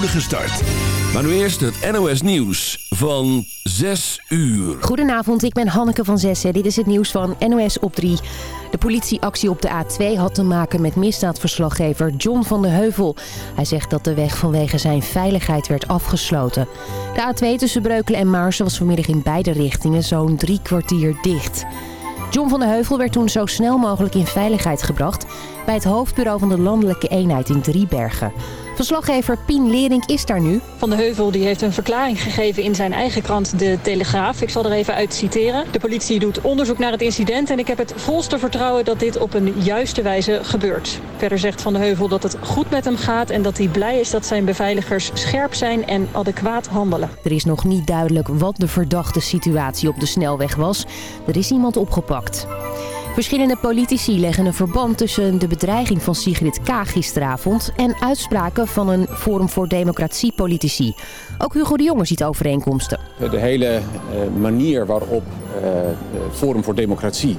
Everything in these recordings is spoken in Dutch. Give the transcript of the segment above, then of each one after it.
start. Maar nu eerst het NOS Nieuws van 6 uur. Goedenavond, ik ben Hanneke van Zessen. Dit is het nieuws van NOS op 3. De politieactie op de A2 had te maken met misdaadverslaggever John van de Heuvel. Hij zegt dat de weg vanwege zijn veiligheid werd afgesloten. De A2 tussen Breukelen en Maarsen was vanmiddag in beide richtingen zo'n drie kwartier dicht. John van de Heuvel werd toen zo snel mogelijk in veiligheid gebracht... bij het hoofdbureau van de landelijke eenheid in Driebergen. Verslaggever Pien Lering is daar nu. Van de Heuvel die heeft een verklaring gegeven in zijn eigen krant De Telegraaf. Ik zal er even uit citeren. De politie doet onderzoek naar het incident en ik heb het volste vertrouwen dat dit op een juiste wijze gebeurt. Verder zegt Van de Heuvel dat het goed met hem gaat en dat hij blij is dat zijn beveiligers scherp zijn en adequaat handelen. Er is nog niet duidelijk wat de verdachte situatie op de snelweg was. Er is iemand opgepakt. Verschillende politici leggen een verband tussen de bedreiging van Sigrid Kaag gisteravond... en uitspraken van een Forum voor Democratie politici. Ook Hugo de Jonge ziet overeenkomsten. De hele eh, manier waarop uh, Forum voor Democratie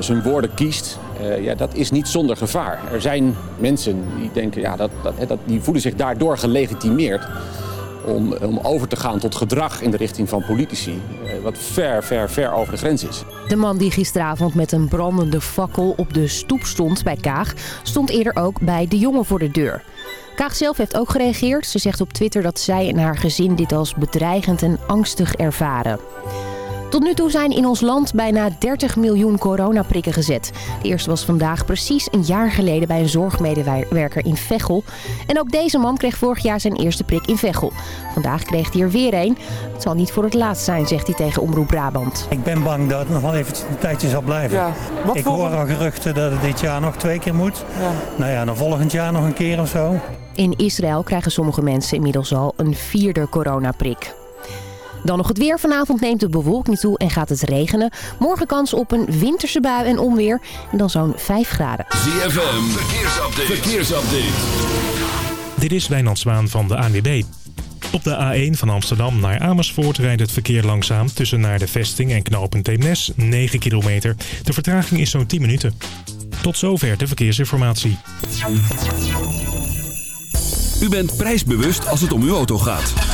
zijn woorden kiest... ja, dat is niet zonder gevaar. Er zijn mensen die denken, ja, dat, dat, die voelen zich daardoor gelegitimeerd om, om over te gaan tot gedrag in de richting van politici... wat ver, ver, ver over de grens is. De man die gisteravond met een brandende fakkel op de stoep stond bij Kaag... stond eerder ook bij de jongen voor de deur. Kaag zelf heeft ook gereageerd. Ze zegt op Twitter dat zij en haar gezin dit als bedreigend en angstig ervaren. Tot nu toe zijn in ons land bijna 30 miljoen coronaprikken gezet. De eerste was vandaag precies een jaar geleden bij een zorgmedewerker in Veghel. En ook deze man kreeg vorig jaar zijn eerste prik in Veghel. Vandaag kreeg hij er weer een. Het zal niet voor het laatst zijn, zegt hij tegen Omroep Brabant. Ik ben bang dat het nog wel even een tijdje zal blijven. Ja. Ik hoor al geruchten dat het dit jaar nog twee keer moet. Ja. Nou ja, dan volgend jaar nog een keer of zo. In Israël krijgen sommige mensen inmiddels al een vierde coronaprik. Dan nog het weer. Vanavond neemt de bewolking toe en gaat het regenen. Morgen kans op een winterse bui en onweer. En dan zo'n 5 graden. ZFM, verkeersupdate. verkeersupdate. Dit is Wijnand Zwaan van de ANWB. Op de A1 van Amsterdam naar Amersfoort rijdt het verkeer langzaam... tussen naar de vesting en knooppunt Theemnes, 9 kilometer. De vertraging is zo'n 10 minuten. Tot zover de verkeersinformatie. U bent prijsbewust als het om uw auto gaat.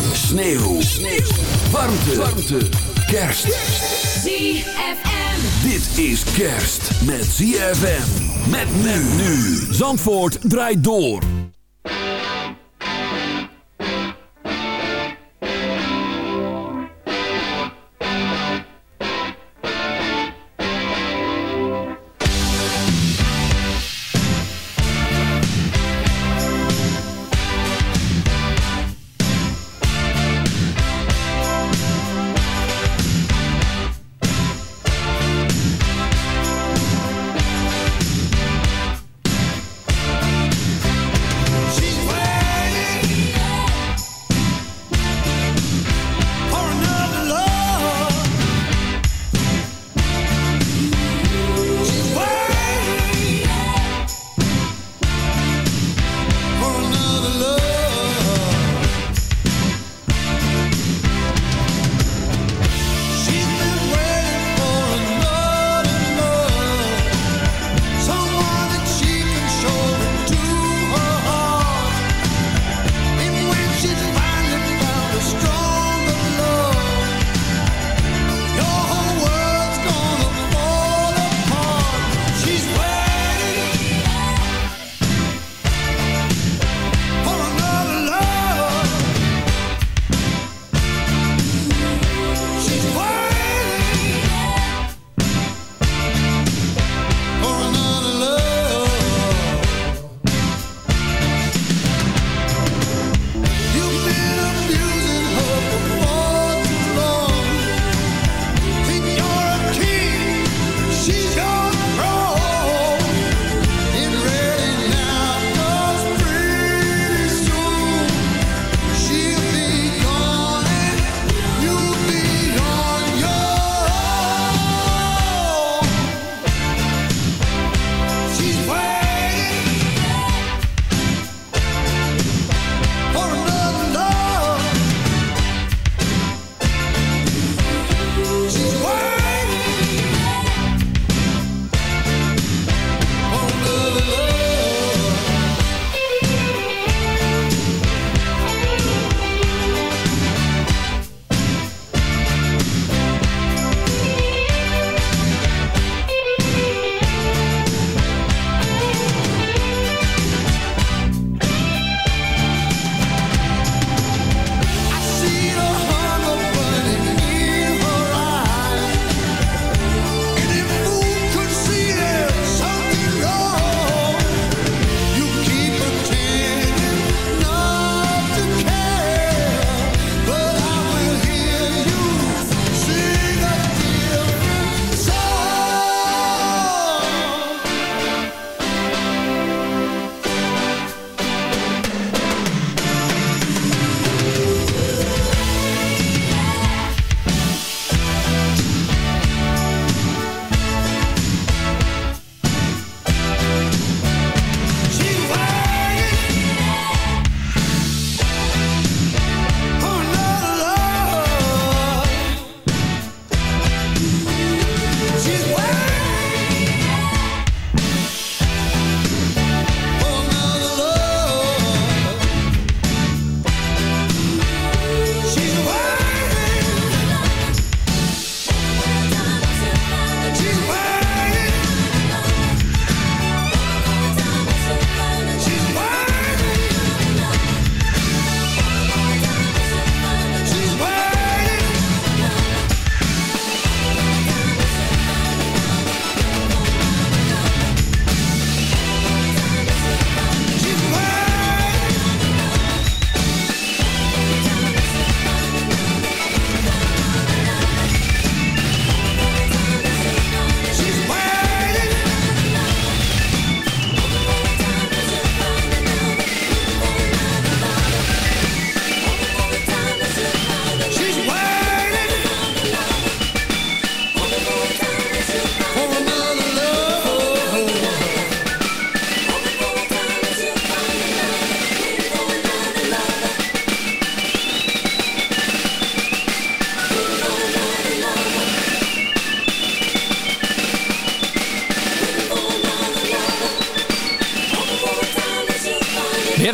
Sneeuw. Sneeuw. Warmte. Warmte. Kerst. ZFM. Dit is kerst met ZFM. Met men nu. Zandvoort draait door.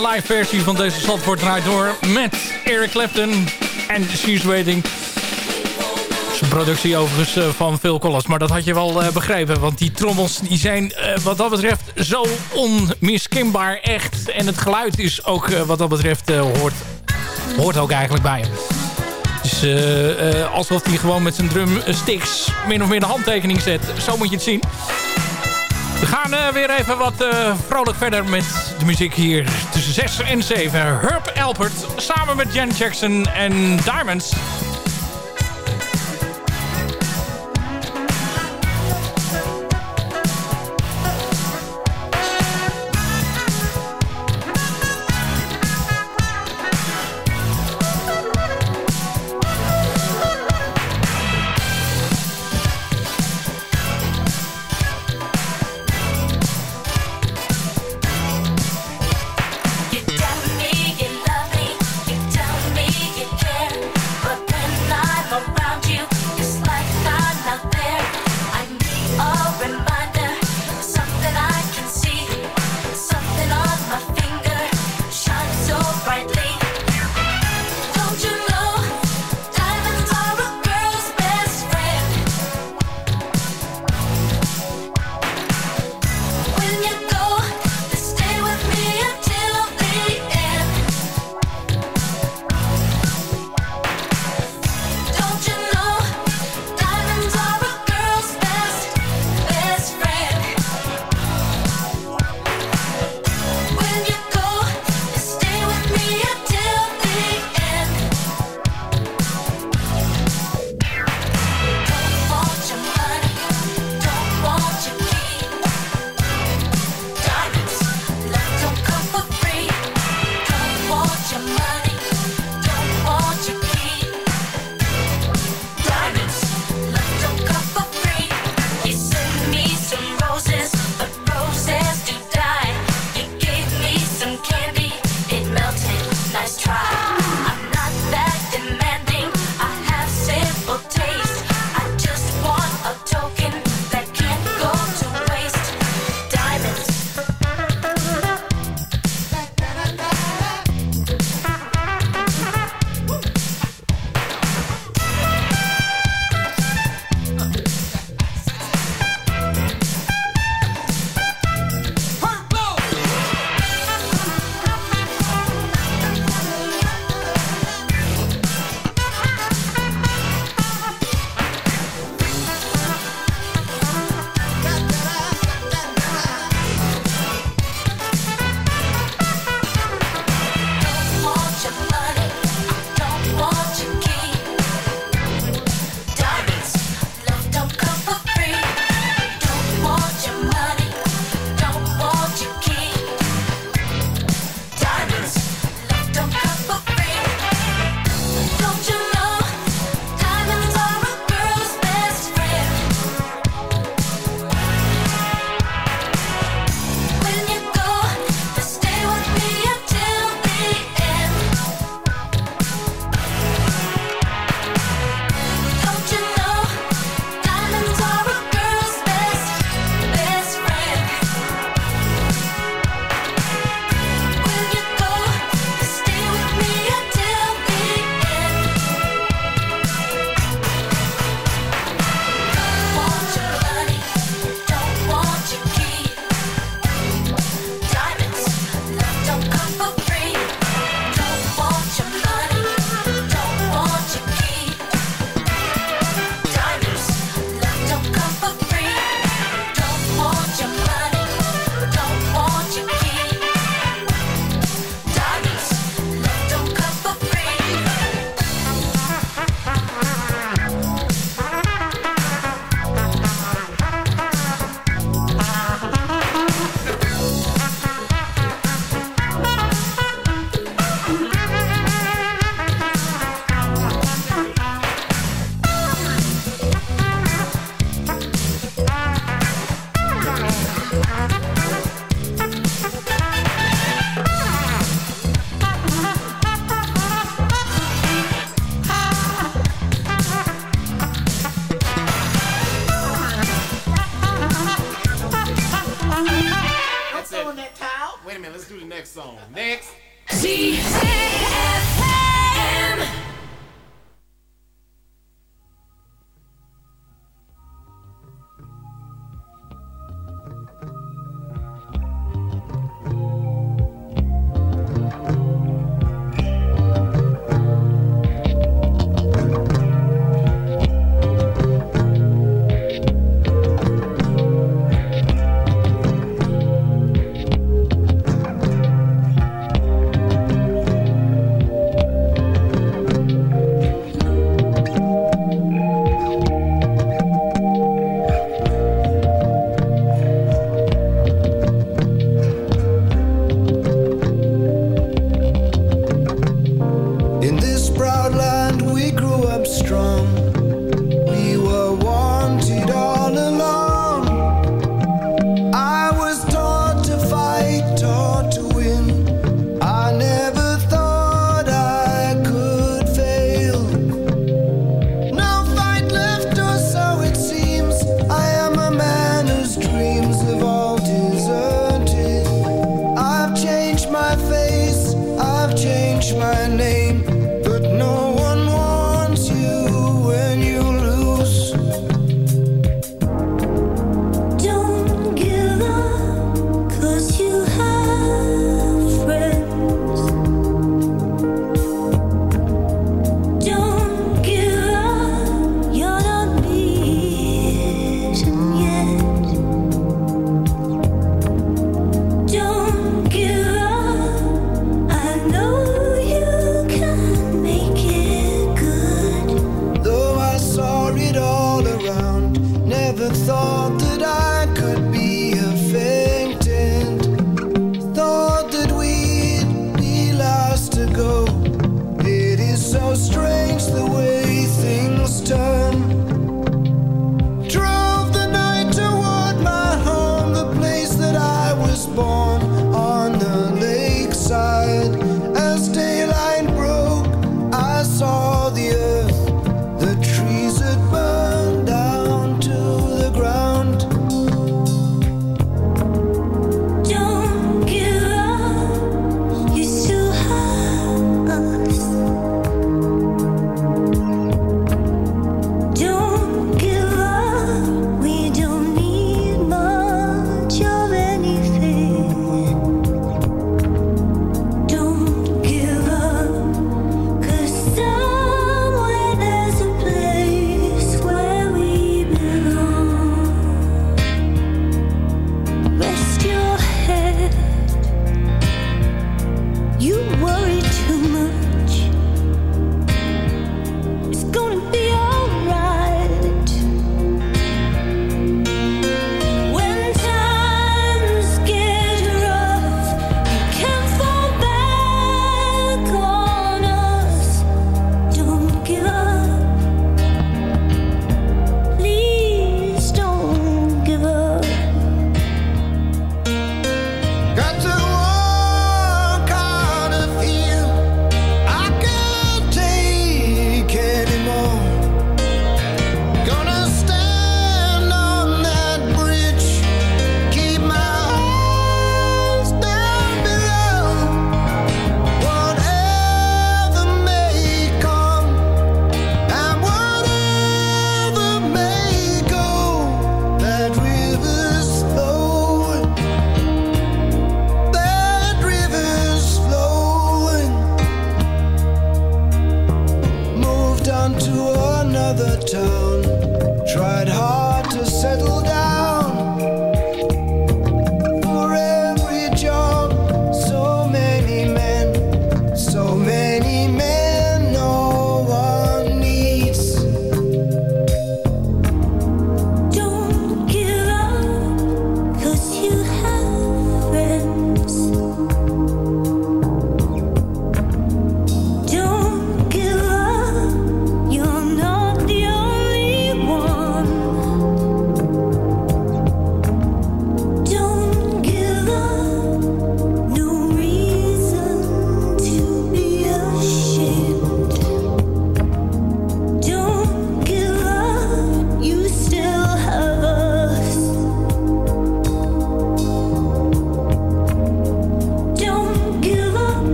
Live versie van deze Zandvoort draait door met Eric Clapton en She's Waiting. een productie overigens eh, van Phil Collins, maar dat had je wel uh, begrepen. Want die trommels die zijn uh, wat dat betreft zo onmiskenbaar echt. En het geluid is ook wat dat betreft hoort, hoort ook eigenlijk bij hem. Dus alsof hij gewoon met zijn drumsticks min of meer de handtekening zet. Zo moet je het zien. We gaan uh, weer even wat uh, vrolijk verder met de muziek hier tussen 6 en 7. Herb Alpert samen met Jan Jackson en Diamonds.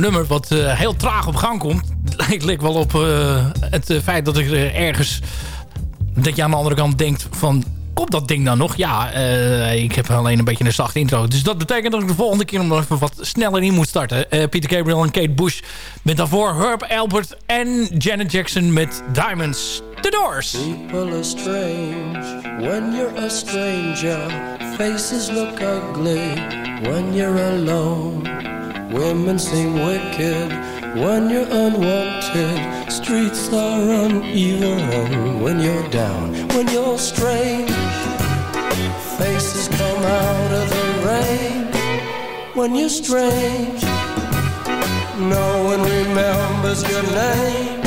Nummer wat heel traag op gang komt. Het lijkt wel op het feit dat ik ergens... dat je aan de andere kant denkt van komt dat ding dan nog? Ja, ik heb alleen een beetje een zacht intro. Dus dat betekent dat ik de volgende keer nog even wat sneller in moet starten. Peter Gabriel en Kate Bush met daarvoor Herb Albert en Janet Jackson met Diamonds. The Doors. People are strange when you're a stranger. Faces look ugly when you're alone. Women seem wicked when you're unwanted. Streets are uneven when you're down, when you're strange. Faces come out of the rain when you're strange. No one remembers your name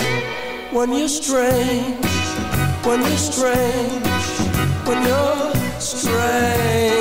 when you're strange. When you're strange, when you're strange.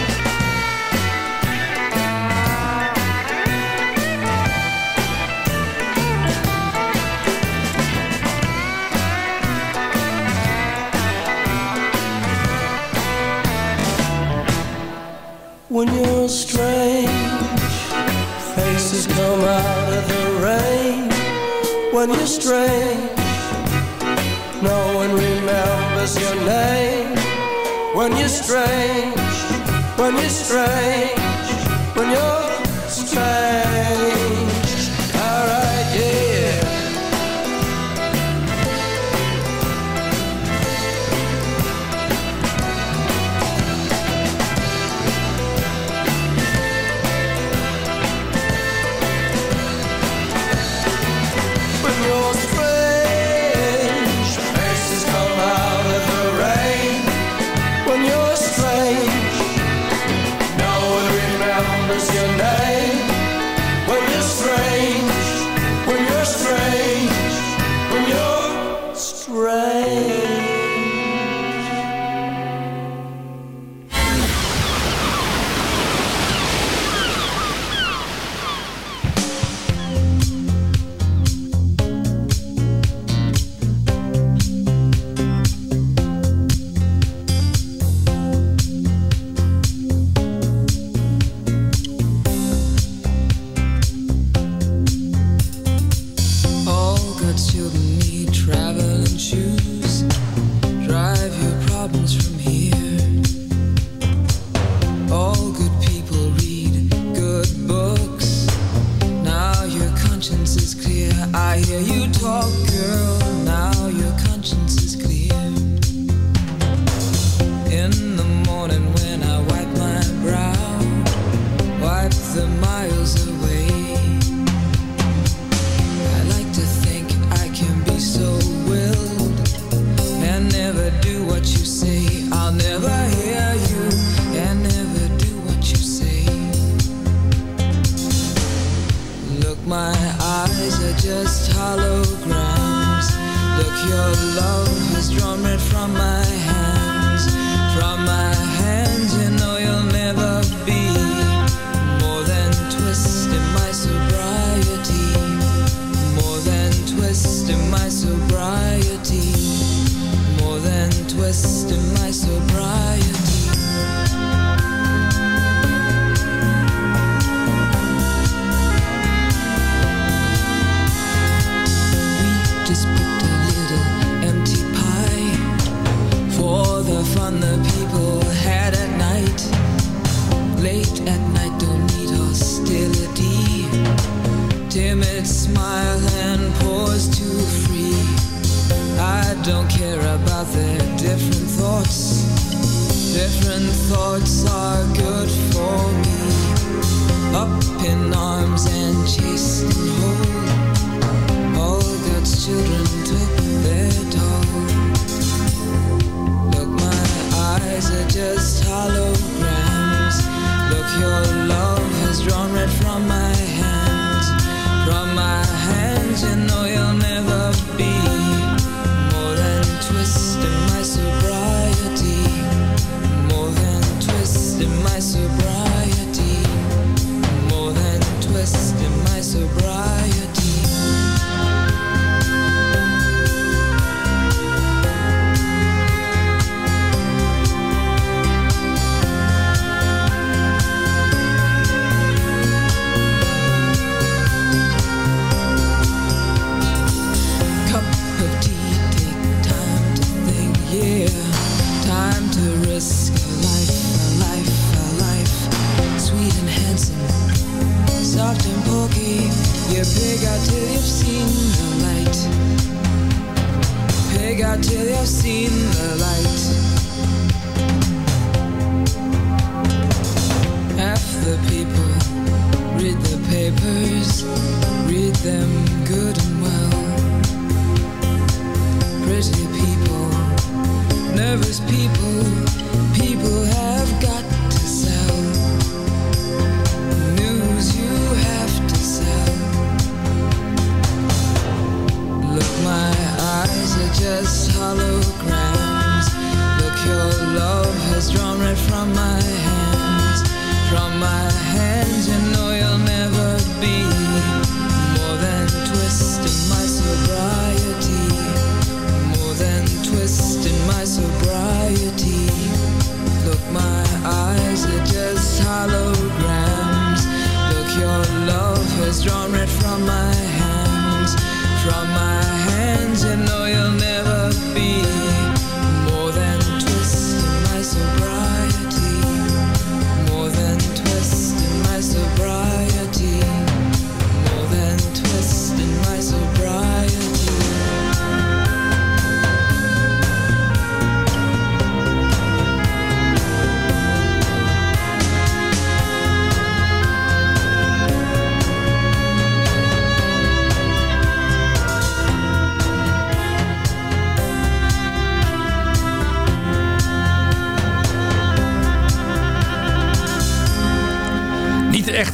When you're strange. No one remembers your name when you're strange. When you're strange. When you're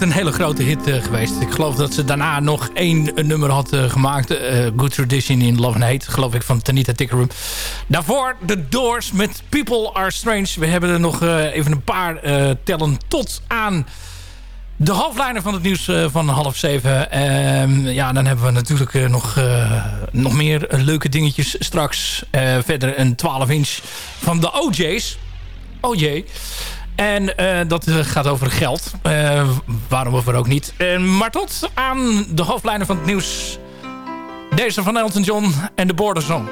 een hele grote hit eh, geweest. Ik geloof dat ze daarna nog één eh, nummer had eh, gemaakt. Good Tradition in Love and Hate. Geloof ik van Tanita Tickerum. Daarvoor The Doors met People Are Strange. We hebben er nog even een paar tellen tot aan... De hoofdlijnen van het nieuws van half zeven. Ehm, ja, dan hebben we natuurlijk nog, nog meer leuke dingetjes straks. Verder een 12 inch van de OJ's. OJ. En eh, dat eh, gaat over geld. Eh, waarom of er ook niet. Eh, maar tot aan de hoofdlijnen van het nieuws. Deze van Elton John en de Border Song.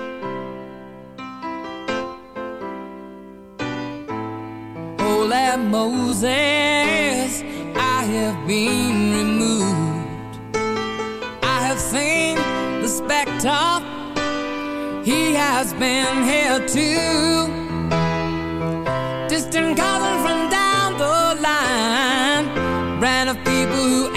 Holy Moses, I have been removed. I have seen the spectre, he has been here too. Distant cousin who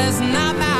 it's not my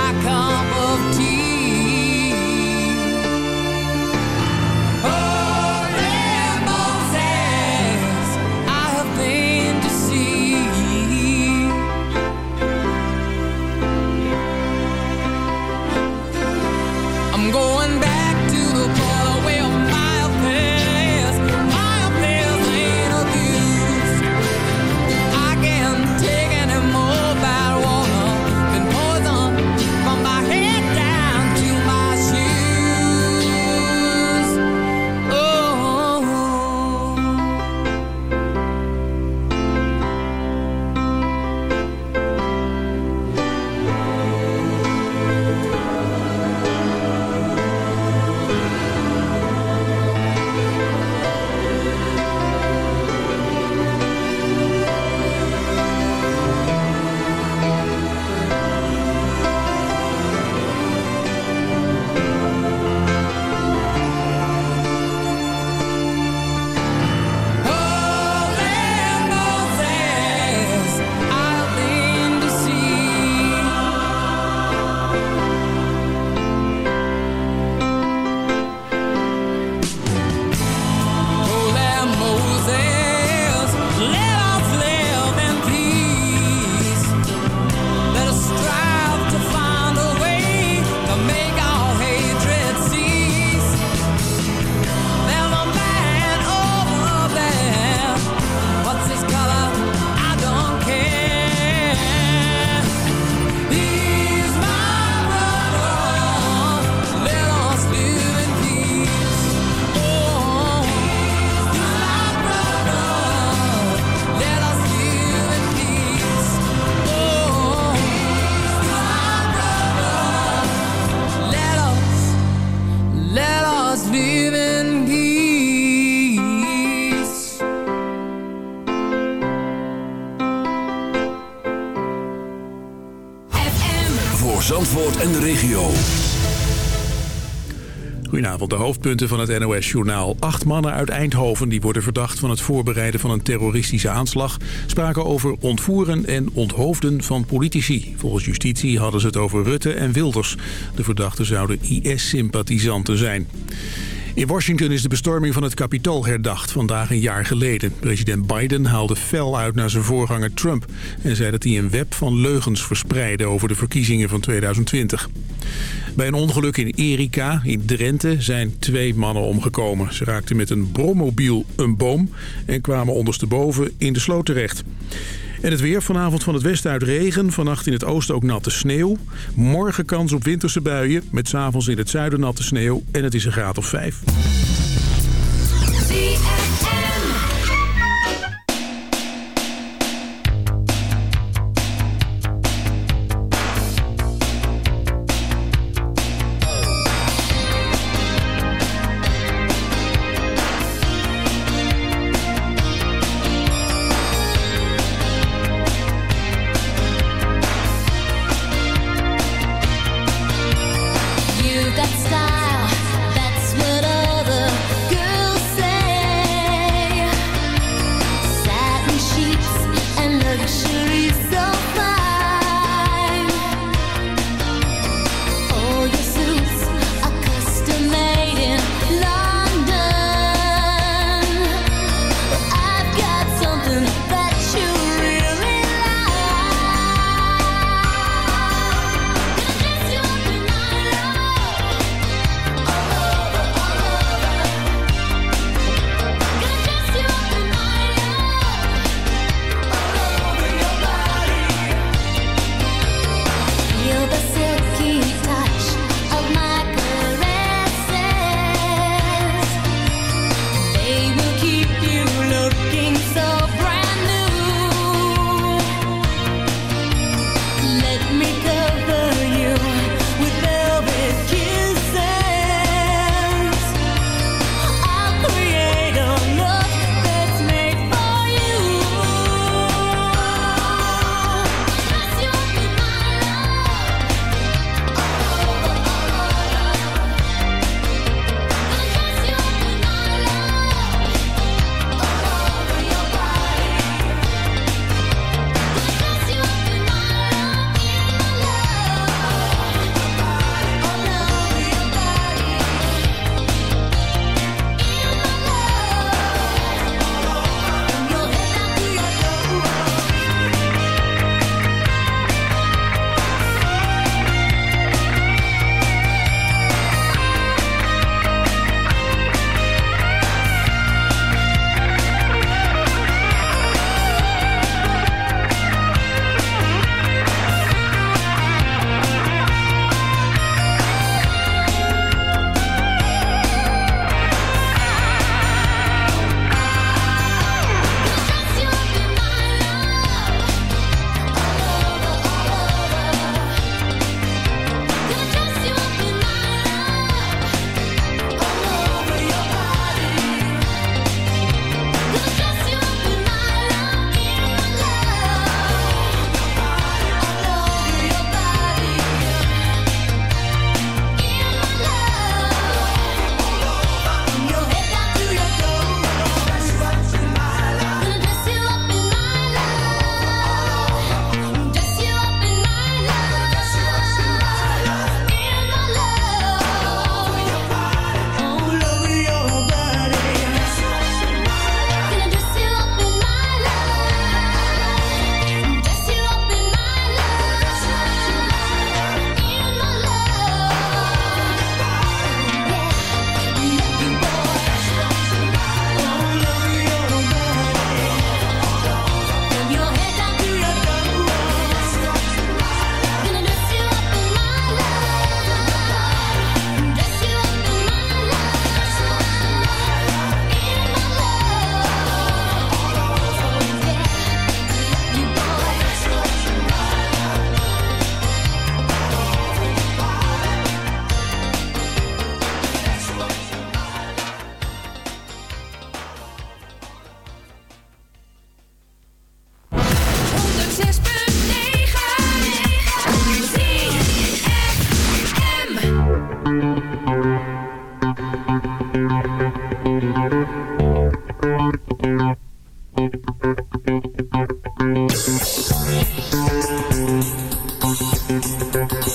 Goedenavond, de hoofdpunten van het NOS-journaal. Acht mannen uit Eindhoven die worden verdacht van het voorbereiden van een terroristische aanslag... spraken over ontvoeren en onthoofden van politici. Volgens justitie hadden ze het over Rutte en Wilders. De verdachten zouden IS-sympathisanten zijn. In Washington is de bestorming van het Capitool herdacht, vandaag een jaar geleden. President Biden haalde fel uit naar zijn voorganger Trump... en zei dat hij een web van leugens verspreidde over de verkiezingen van 2020. Bij een ongeluk in Erika, in Drenthe, zijn twee mannen omgekomen. Ze raakten met een brommobiel een boom en kwamen ondersteboven in de sloot terecht. En het weer vanavond van het westen uit regen. Vannacht in het oosten ook natte sneeuw. Morgen kans op winterse buien. Met s'avonds in het zuiden natte sneeuw. En het is een graad of vijf.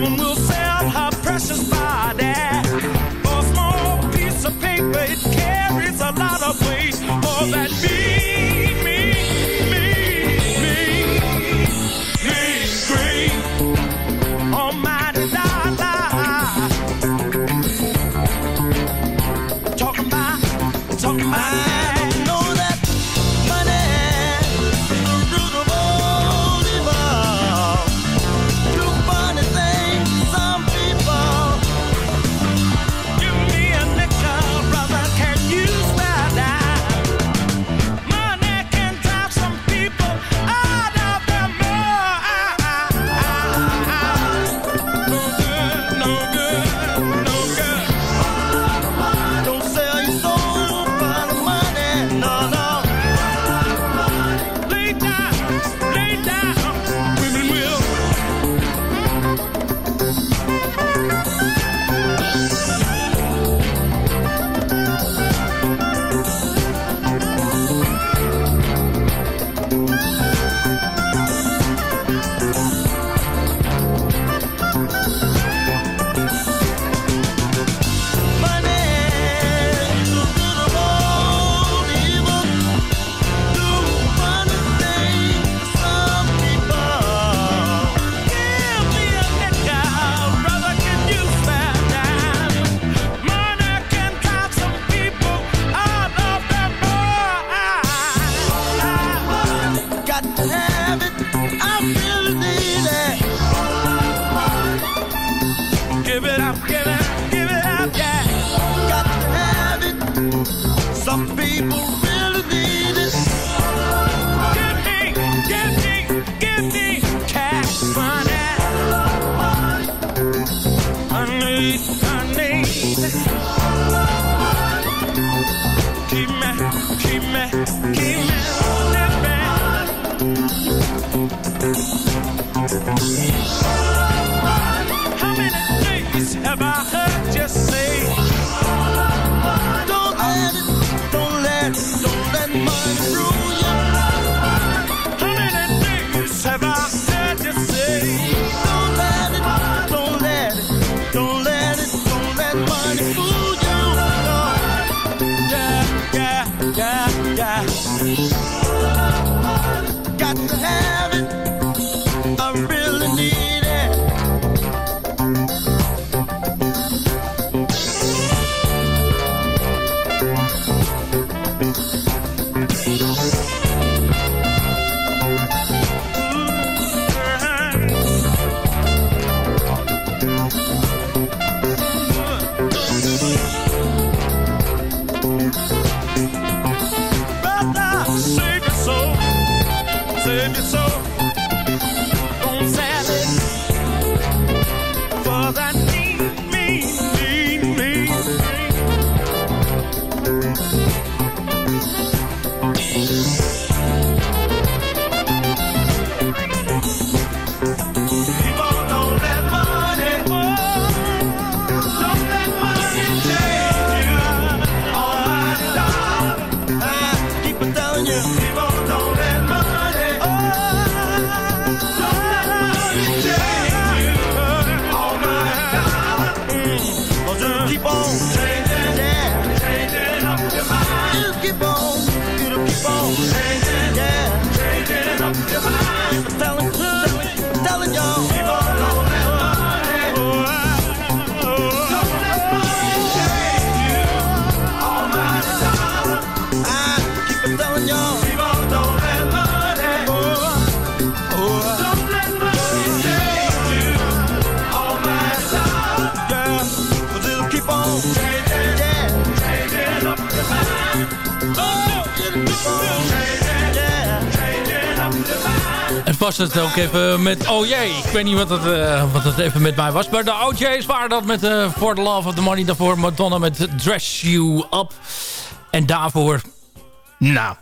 woman het ook even met oh jee. Ik weet niet wat het, uh, wat het even met mij was. Maar de OJ's waren dat met uh, For the Love of the Money. Daarvoor Madonna met Dress You Up. En daarvoor... Nou,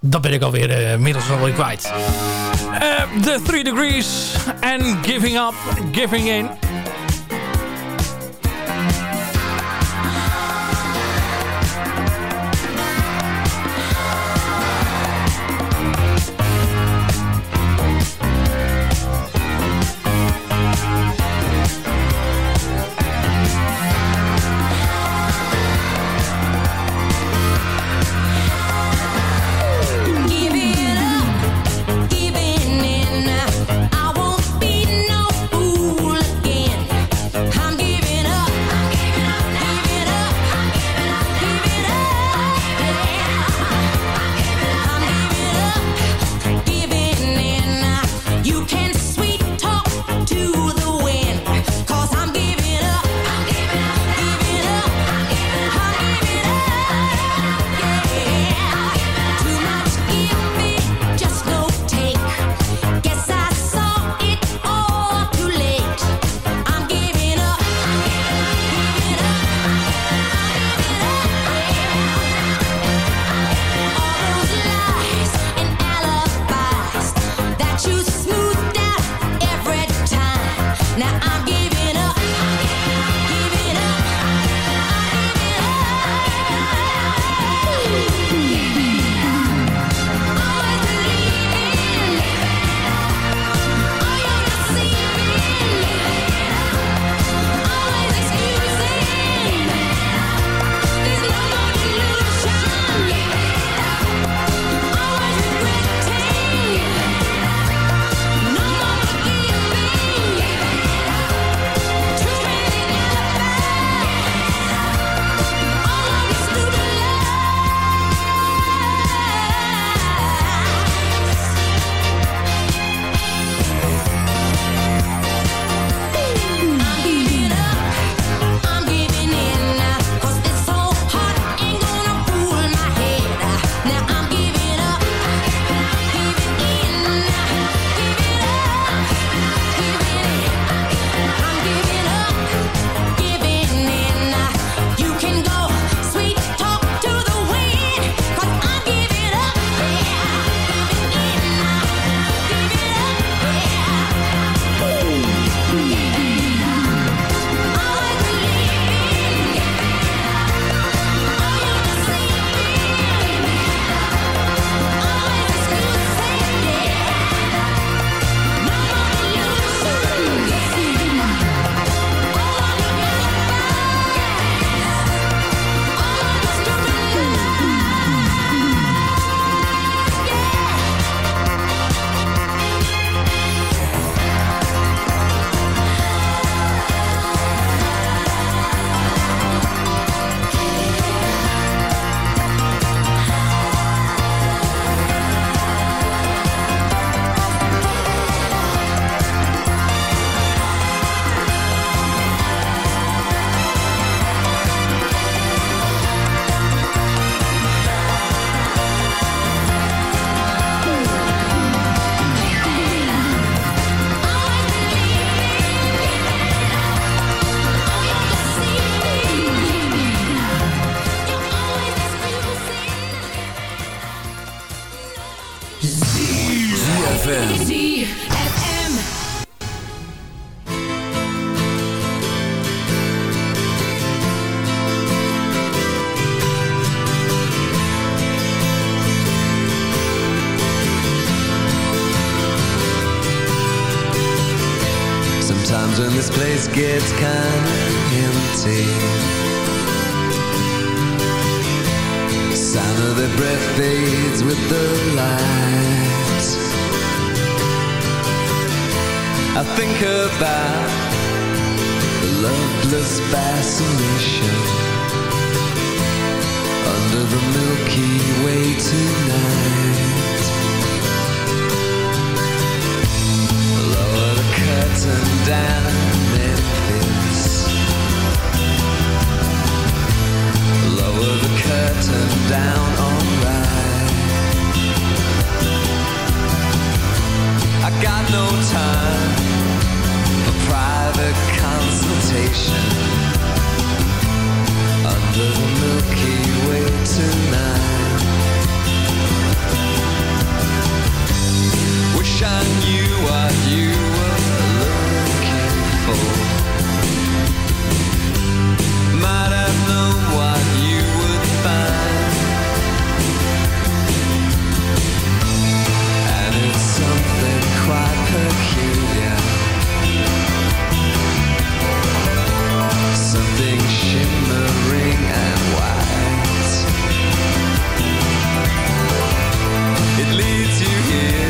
dat ben ik alweer uh, inmiddels alweer kwijt. The Three Degrees en Giving Up, Giving In. Their breath fades with the light. I think about the loveless fascination Under the Milky Way tonight. Lower the curtain down Wish I knew what you were looking for it leads you here.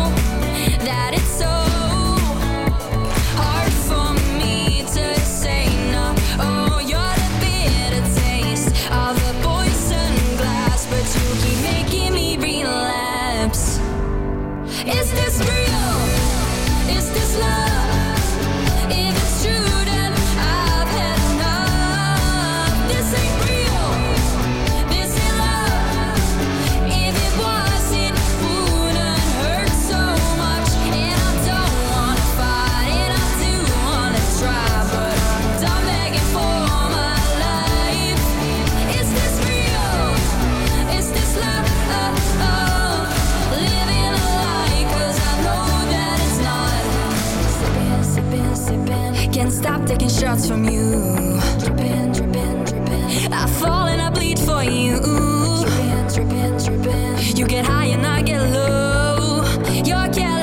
shots from you. Dripping, dripping, dripping. I fall and I bleed for you. Dripping, dripping, dripping. You get high and I get low. You're careless,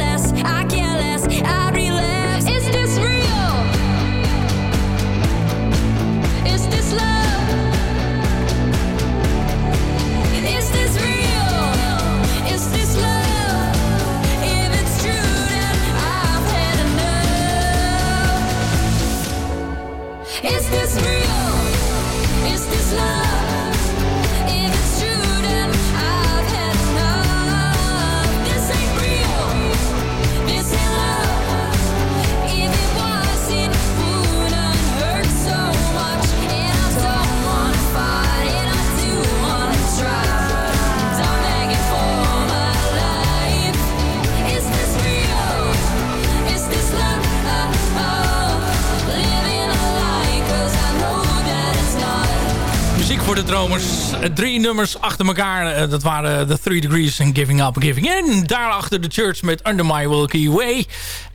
dromers. Eh, Drie nummers achter elkaar. Eh, Dat waren The Three Degrees en Giving Up, Giving In. Daarachter de Church met Under My Wilkie Way.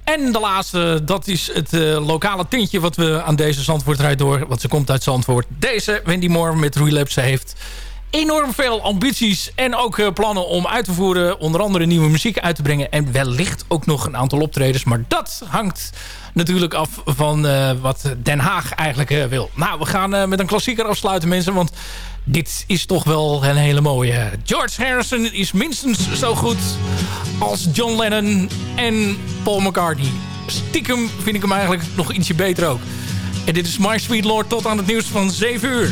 En de laatste, dat is het eh, lokale tintje wat we aan deze Zandvoort rijdt door. Want ze komt uit Zandvoort. Deze Wendy Moore met Relapse heeft enorm veel ambities en ook eh, plannen om uit te voeren. Onder andere nieuwe muziek uit te brengen. En wellicht ook nog een aantal optredens. Maar dat hangt natuurlijk af van eh, wat Den Haag eigenlijk eh, wil. Nou, we gaan met een klassieker afsluiten mensen. Want dit is toch wel een hele mooie. George Harrison is minstens zo goed als John Lennon en Paul McCartney. Stiekem vind ik hem eigenlijk nog ietsje beter ook. En dit is My Sweet Lord tot aan het nieuws van 7 uur.